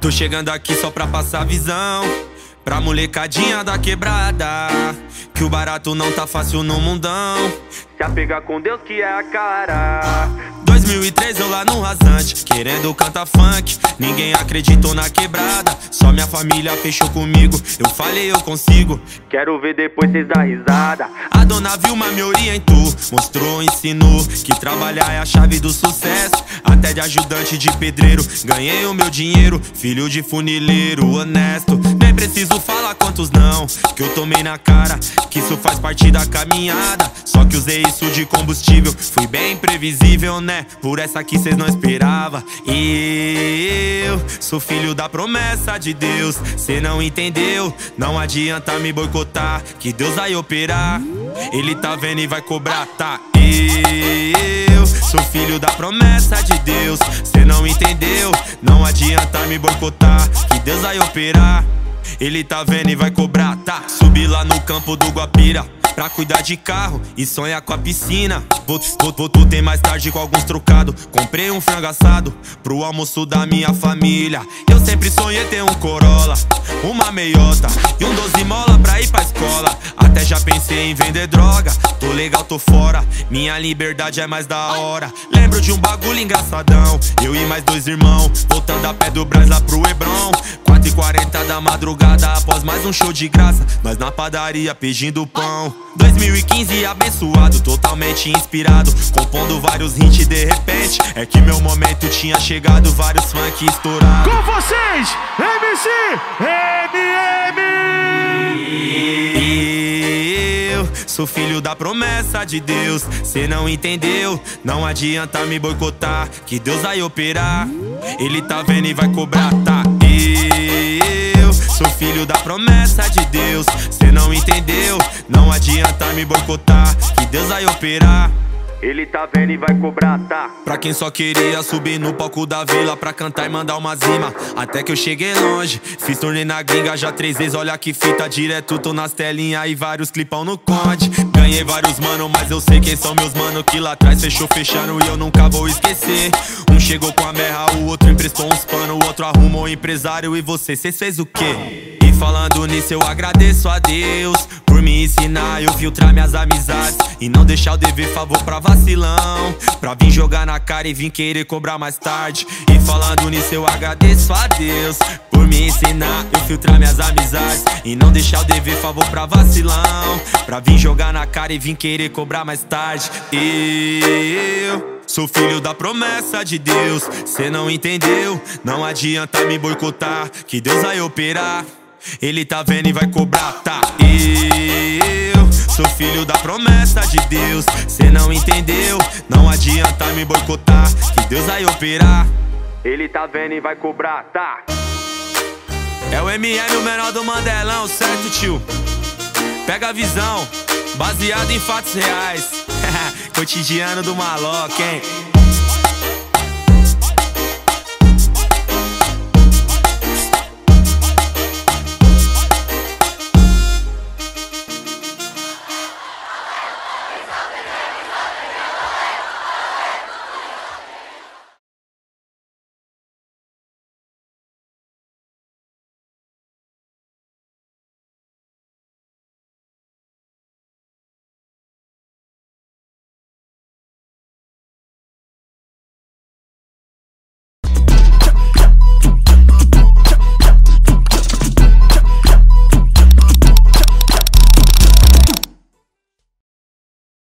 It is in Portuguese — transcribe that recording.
Tô chegando aqui só pra passar visão. Pra molecadinha da quebrada. Que o barato não tá fácil no mundão. Se apegar com Deus que é a cara. 2003 eu lá no rasante, querendo cantar funk. Ninguém acreditou na quebrada, só minha família fechou comigo. Eu falei, eu consigo. Quero ver depois cês dar risada. A dona Vilma me orientou, mostrou, ensinou que trabalhar é a chave do sucesso. Até de ajudante de pedreiro, ganhei o meu dinheiro. Filho de funileiro, honesto. Preciso falar quantos não, que eu tomei na cara. Que isso faz parte da caminhada. Só que usei isso de combustível, fui bem previsível, né? Por essa que cês não esperava. E eu sou filho da promessa de Deus. Cê não entendeu? Não adianta me boicotar, que Deus vai operar. Ele tá vendo e vai cobrar, tá? Eu sou filho da promessa de Deus. Cê não entendeu? Não adianta me boicotar, que Deus vai operar. Ele tá vendo e vai cobrar, tá? Subi lá no campo do Guapira pra cuidar de carro e sonhar com a piscina. Vou, vou, vou ter mais tarde com alguns trocados. Comprei um frango assado pro almoço da minha família. Eu sempre sonhei ter um Corolla, uma meiota e um 12 mola pra ir pra escola. Até já pensei em vender droga. Tô legal, tô fora. Minha liberdade é mais da hora. Lembro de um bagulho engraçadão. Eu e mais dois irmãos, voltando a pé do Brás lá pro Hebron. 4 e 40 da madrugada, após mais um show de graça. Nós na padaria pedindo pão. 2015 abençoado, totalmente inspirado. Compondo vários hits de repente. É que meu momento tinha chegado, vários funk estourados. Com vocês, MC MM. Eu sou filho da promessa de Deus. Cê não entendeu? Não adianta me boicotar, que Deus vai operar. Ele tá vendo e vai cobrar, tá? Sou filho da promessa de Deus. Cê não entendeu? Não adianta me boicotar, que Deus vai operar. Ele tá vendo e vai cobrar, tá? Pra quem só queria subir no palco da vila pra cantar e mandar uma zima. Até que eu cheguei longe. Fiz turnê na gringa já três vezes, olha que fita direto. Tô nas telinhas e vários clipão no conde. Ganhei vários mano, mas eu sei quem são meus mano. Que lá atrás fechou fechando e eu nunca vou esquecer. Um chegou com a merra, o outro emprestou uns pano, o outro arrumou um empresário. E você, cês fez o quê? Falando nisso, eu agradeço a Deus por me ensinar, eu filtrar minhas amizades e não deixar o dever favor pra vacilão. Pra vir jogar na cara e vir querer cobrar mais tarde. E falando nisso, eu agradeço a Deus por me ensinar, eu filtrar minhas amizades e não deixar o dever favor pra vacilão. Pra vir jogar na cara e vir querer cobrar mais tarde. Eu. Sou filho da promessa de Deus, cê não entendeu? Não adianta me boicotar, que Deus vai operar. Ele tá vendo e vai cobrar, tá? Eu sou filho da promessa de Deus. Cê não entendeu? Não adianta me boicotar, que Deus vai operar. Ele tá vendo e vai cobrar, tá? É o MM, o menor do Mandelão, certo, tio? Pega a visão, baseado em fatos reais. Cotidiano do maloca, hein?